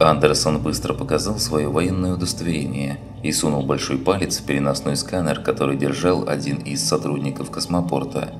Андерсон быстро показал свое военное удостоверение и сунул большой палец в переносной сканер, который держал один из сотрудников космопорта.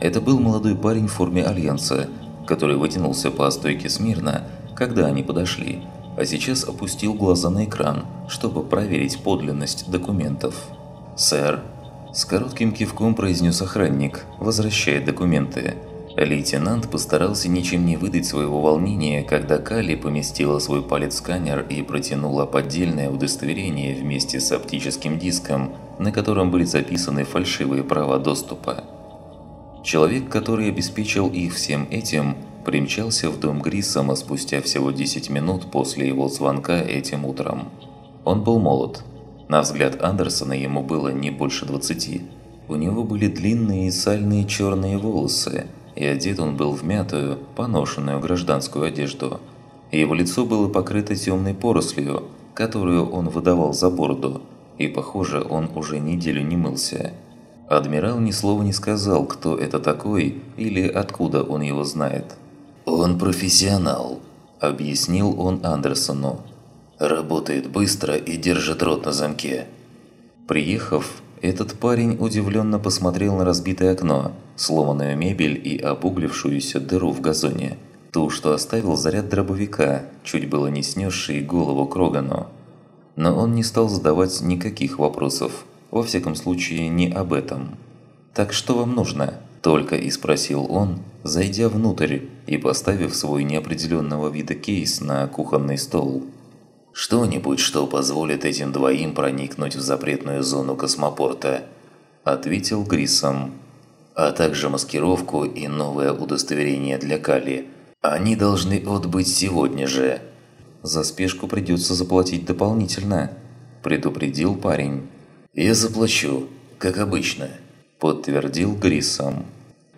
Это был молодой парень в форме Альянса, который вытянулся по стойке смирно, когда они подошли, а сейчас опустил глаза на экран, чтобы проверить подлинность документов. «Сэр», – с коротким кивком произнес охранник, возвращая документы – Лейтенант постарался ничем не выдать своего волнения, когда Кали поместила свой палец в сканер и протянула поддельное удостоверение вместе с оптическим диском, на котором были записаны фальшивые права доступа. Человек, который обеспечил их всем этим, примчался в дом Гриссома спустя всего 10 минут после его звонка этим утром. Он был молод. На взгляд Андерсона ему было не больше 20. У него были длинные сальные черные волосы, и одет он был в мятую, поношенную гражданскую одежду. Его лицо было покрыто темной порослью, которую он выдавал за бороду, и, похоже, он уже неделю не мылся. Адмирал ни слова не сказал, кто это такой или откуда он его знает. «Он профессионал», – объяснил он Андерсону. «Работает быстро и держит рот на замке». Приехав, этот парень удивленно посмотрел на разбитое окно, сломанную мебель и обуглившуюся дыру в газоне. Ту, что оставил заряд дробовика, чуть было не снесший голову Крогану. Но он не стал задавать никаких вопросов, во всяком случае не об этом. «Так что вам нужно?» – только и спросил он, зайдя внутрь и поставив свой неопределенного вида кейс на кухонный стол. «Что-нибудь, что позволит этим двоим проникнуть в запретную зону космопорта», – ответил Гриссом. «А также маскировку и новое удостоверение для Кали. Они должны отбыть сегодня же». «За спешку придется заплатить дополнительно», – предупредил парень. «Я заплачу, как обычно», – подтвердил Гриссом.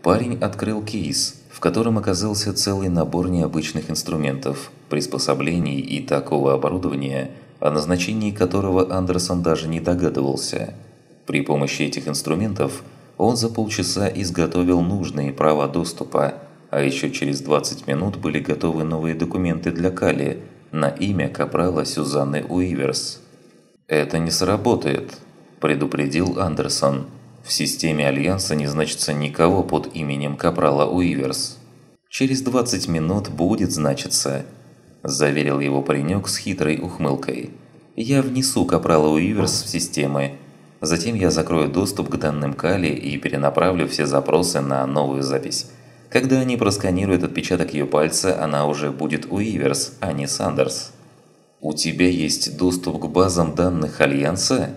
Парень открыл кейс, в котором оказался целый набор необычных инструментов, приспособлений и такого оборудования, о назначении которого Андерсон даже не догадывался. При помощи этих инструментов он за полчаса изготовил нужные права доступа, а еще через 20 минут были готовы новые документы для Кали на имя капрала Сюзанны Уиверс. «Это не сработает», – предупредил Андерсон. В системе Альянса не значится никого под именем Капрала Уиверс. «Через 20 минут будет значиться», – заверил его паренек с хитрой ухмылкой. «Я внесу Капрала Уиверс в системы. Затем я закрою доступ к данным Кали и перенаправлю все запросы на новую запись. Когда они просканируют отпечаток ее пальца, она уже будет Уиверс, а не Сандерс». «У тебя есть доступ к базам данных Альянса?»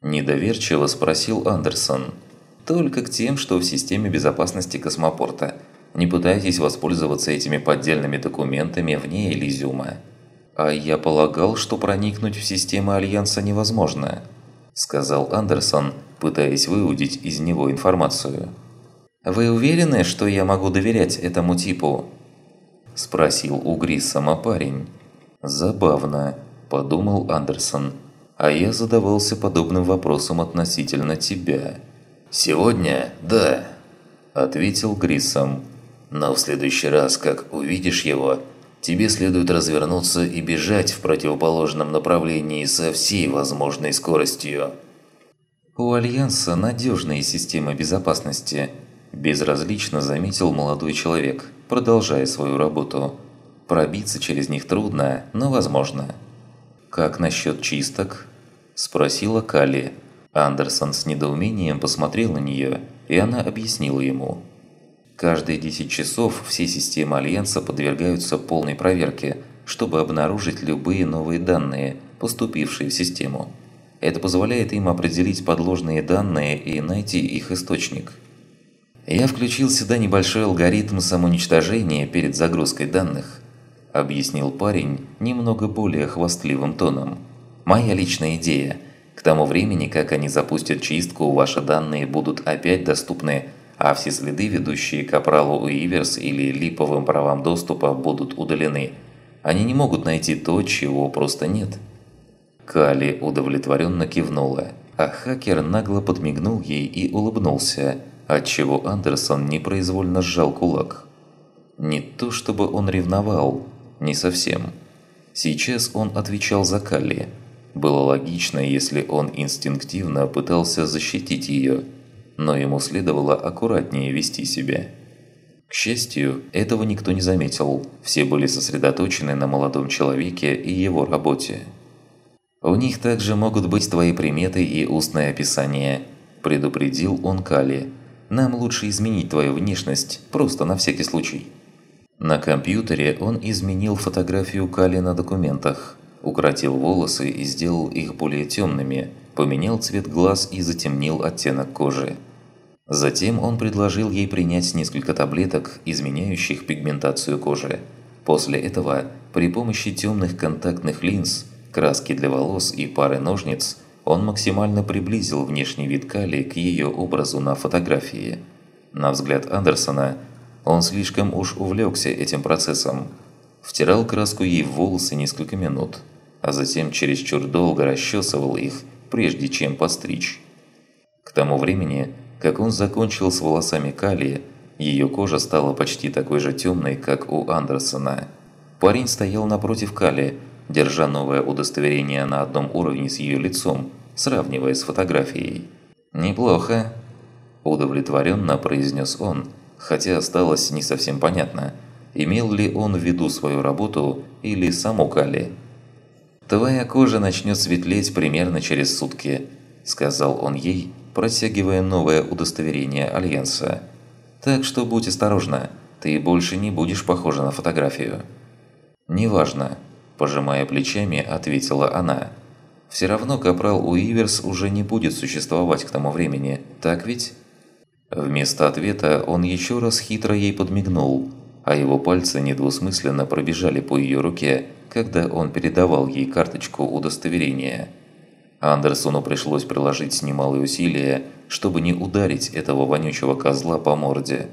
Недоверчиво спросил Андерсон. «Только к тем, что в системе безопасности космопорта. Не пытайтесь воспользоваться этими поддельными документами вне Элизиума». «А я полагал, что проникнуть в систему Альянса невозможно», сказал Андерсон, пытаясь выудить из него информацию. «Вы уверены, что я могу доверять этому типу?» Спросил у Гриссома парень. «Забавно», – подумал Андерсон. А я задавался подобным вопросом относительно тебя. «Сегодня – да», – ответил Грисом. «Но в следующий раз, как увидишь его, тебе следует развернуться и бежать в противоположном направлении со всей возможной скоростью». «У Альянса надежные системы безопасности», – безразлично заметил молодой человек, продолжая свою работу. «Пробиться через них трудно, но возможно». «Как насчет чисток?» – спросила Калли. Андерсон с недоумением посмотрел на нее, и она объяснила ему. Каждые 10 часов все системы Альянса подвергаются полной проверке, чтобы обнаружить любые новые данные, поступившие в систему. Это позволяет им определить подложные данные и найти их источник. Я включил сюда небольшой алгоритм самоуничтожения перед загрузкой данных объяснил парень немного более хвастливым тоном. «Моя личная идея. К тому времени, как они запустят чистку, ваши данные будут опять доступны, а все следы, ведущие к Апралу Уиверс или липовым правам доступа, будут удалены. Они не могут найти то, чего просто нет». Кали удовлетворенно кивнула, а хакер нагло подмигнул ей и улыбнулся, отчего Андерсон непроизвольно сжал кулак. Не то чтобы он ревновал, не совсем. Сейчас он отвечал за Калли. Было логично, если он инстинктивно пытался защитить ее, но ему следовало аккуратнее вести себя. К счастью, этого никто не заметил, все были сосредоточены на молодом человеке и его работе. «У них также могут быть твои приметы и устное описание», – предупредил он Кали. «Нам лучше изменить твою внешность, просто на всякий случай». На компьютере он изменил фотографию Кали на документах, укоротил волосы и сделал их более темными, поменял цвет глаз и затемнил оттенок кожи. Затем он предложил ей принять несколько таблеток, изменяющих пигментацию кожи. После этого, при помощи темных контактных линз, краски для волос и пары ножниц, он максимально приблизил внешний вид Кали к ее образу на фотографии. На взгляд Андерсона – он слишком уж увлекся этим процессом. Втирал краску ей в волосы несколько минут, а затем чересчур долго расчесывал их, прежде чем постричь. К тому времени, как он закончил с волосами Кали, ее кожа стала почти такой же темной, как у Андерсона. Парень стоял напротив Кали, держа новое удостоверение на одном уровне с ее лицом, сравнивая с фотографией. «Неплохо», – удовлетворенно произнес он – хотя осталось не совсем понятно, имел ли он в виду свою работу или саму Кали. «Твоя кожа начнет светлеть примерно через сутки», – сказал он ей, протягивая новое удостоверение Альянса. «Так что будь осторожна, ты больше не будешь похожа на фотографию». «Неважно», – пожимая плечами, ответила она. «Все равно Капрал Уиверс уже не будет существовать к тому времени, так ведь?» Вместо ответа он еще раз хитро ей подмигнул, а его пальцы недвусмысленно пробежали по ее руке, когда он передавал ей карточку удостоверения. Андерсону пришлось приложить немалые усилия, чтобы не ударить этого вонючего козла по морде.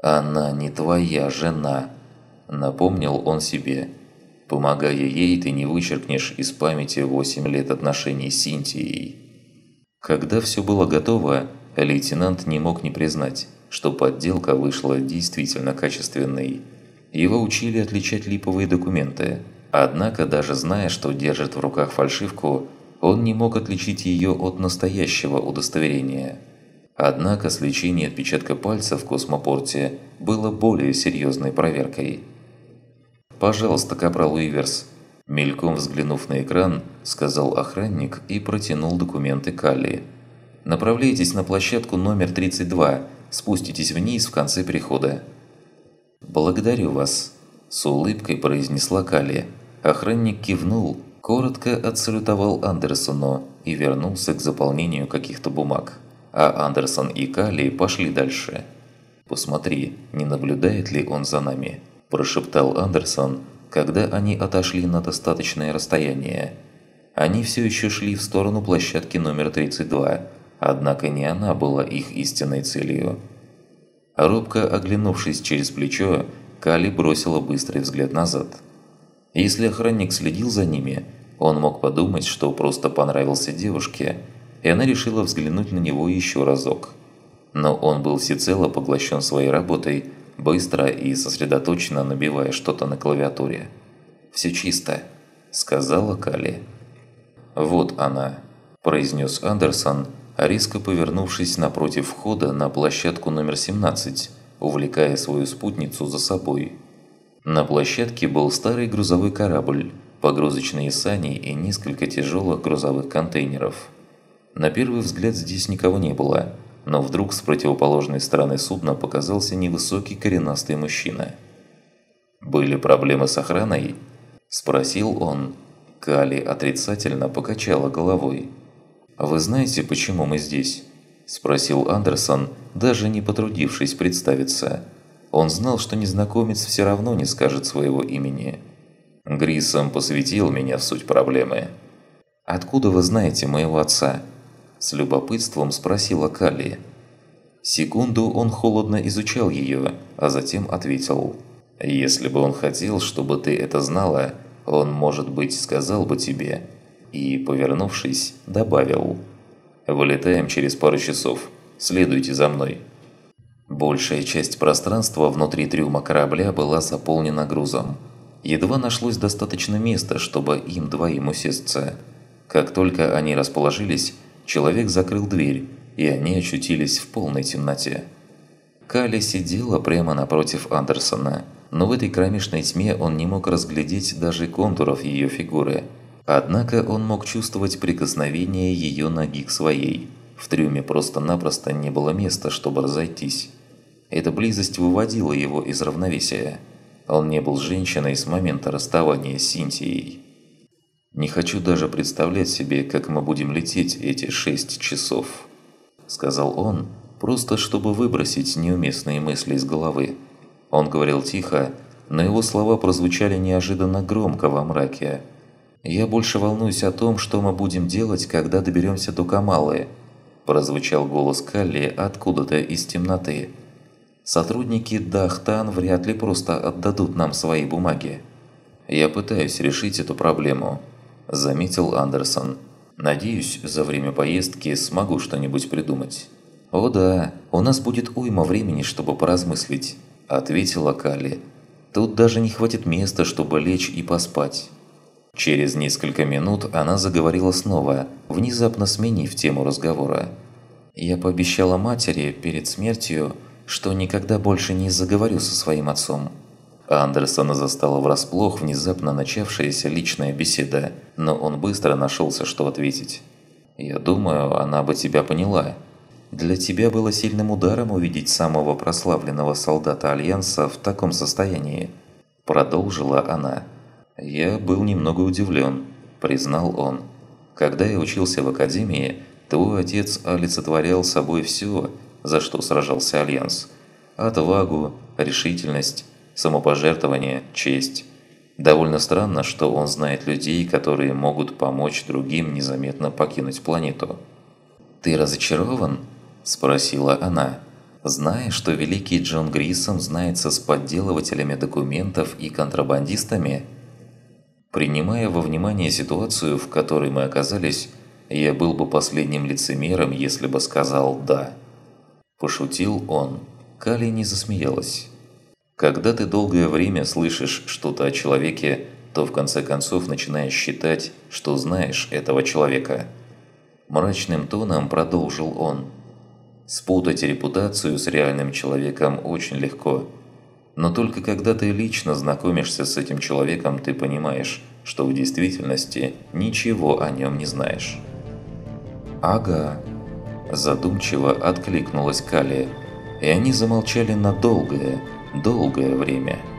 «Она не твоя жена», – напомнил он себе. «Помогая ей, ты не вычеркнешь из памяти 8 лет отношений с Синтией». Когда все было готово, лейтенант не мог не признать, что подделка вышла действительно качественной. Его учили отличать липовые документы, однако даже зная, что держит в руках фальшивку, он не мог отличить ее от настоящего удостоверения. Однако сличение отпечатка пальца в космопорте было более серьезной проверкой. «Пожалуйста, капрал Уиверс», мельком взглянув на экран, сказал охранник и протянул документы Калли. Направляйтесь на площадку номер 32, спуститесь вниз в конце перехода. «Благодарю вас», – с улыбкой произнесла Кали. Охранник кивнул, коротко отсалютовал Андерсону и вернулся к заполнению каких-то бумаг. А Андерсон и Кали пошли дальше. «Посмотри, не наблюдает ли он за нами?» – прошептал Андерсон, когда они отошли на достаточное расстояние. Они все еще шли в сторону площадки номер 32, Однако не она была их истинной целью. Робко оглянувшись через плечо, Кали бросила быстрый взгляд назад. Если охранник следил за ними, он мог подумать, что просто понравился девушке, и она решила взглянуть на него еще разок. Но он был всецело поглощен своей работой, быстро и сосредоточенно набивая что-то на клавиатуре. «Все чисто», – сказала Кали. «Вот она», – произнес Андерсон, – резко повернувшись напротив входа на площадку номер 17, увлекая свою спутницу за собой. На площадке был старый грузовой корабль, погрузочные сани и несколько тяжелых грузовых контейнеров. На первый взгляд здесь никого не было, но вдруг с противоположной стороны судна показался невысокий коренастый мужчина. «Были проблемы с охраной?» – спросил он. Кали отрицательно покачала головой. «Вы знаете, почему мы здесь?» – спросил Андерсон, даже не потрудившись представиться. Он знал, что незнакомец все равно не скажет своего имени. Грисом посвятил меня в суть проблемы. «Откуда вы знаете моего отца?» – с любопытством спросила Калли. Секунду он холодно изучал ее, а затем ответил. «Если бы он хотел, чтобы ты это знала, он, может быть, сказал бы тебе, и, повернувшись, добавил «Вылетаем через пару часов. Следуйте за мной». Большая часть пространства внутри трюма корабля была заполнена грузом. Едва нашлось достаточно места, чтобы им двоим усесться. Как только они расположились, человек закрыл дверь, и они очутились в полной темноте. Кали сидела прямо напротив Андерсона, но в этой кромешной тьме он не мог разглядеть даже контуров ее фигуры. Однако он мог чувствовать прикосновение ее ноги к своей. В трюме просто-напросто не было места, чтобы разойтись. Эта близость выводила его из равновесия. Он не был женщиной с момента расставания с Синтией. «Не хочу даже представлять себе, как мы будем лететь эти шесть часов», – сказал он, просто чтобы выбросить неуместные мысли из головы. Он говорил тихо, но его слова прозвучали неожиданно громко во мраке. «Я больше волнуюсь о том, что мы будем делать, когда доберемся до Камалы», – прозвучал голос Калли откуда-то из темноты. «Сотрудники Дахтан вряд ли просто отдадут нам свои бумаги». «Я пытаюсь решить эту проблему», – заметил Андерсон. «Надеюсь, за время поездки смогу что-нибудь придумать». «О да, у нас будет уйма времени, чтобы поразмыслить», – ответила Калли. «Тут даже не хватит места, чтобы лечь и поспать». Через несколько минут она заговорила снова, внезапно сменив тему разговора. «Я пообещала матери перед смертью, что никогда больше не заговорю со своим отцом. Андерсона застала врасплох внезапно начавшаяся личная беседа, но он быстро нашелся, что ответить. «Я думаю, она бы тебя поняла. Для тебя было сильным ударом увидеть самого прославленного солдата Альянса в таком состоянии», – продолжила она. «Я был немного удивлен», – признал он. «Когда я учился в Академии, твой отец олицетворял собой все, за что сражался Альянс. Отвагу, решительность, самопожертвование, честь. Довольно странно, что он знает людей, которые могут помочь другим незаметно покинуть планету. «Ты разочарован?» – спросила она. «Зная, что великий Джон Грисом знается с подделывателями документов и контрабандистами?» Принимая во внимание ситуацию, в которой мы оказались, я был бы последним лицемером, если бы сказал «да». Пошутил он. Кали не засмеялась. Когда ты долгое время слышишь что-то о человеке, то в конце концов начинаешь считать, что знаешь этого человека. Мрачным тоном продолжил он. Спутать репутацию с реальным человеком очень легко. Но только когда ты лично знакомишься с этим человеком, ты понимаешь, что в действительности ничего о нем не знаешь. «Ага», – задумчиво откликнулась Калия, и они замолчали на долгое, долгое время –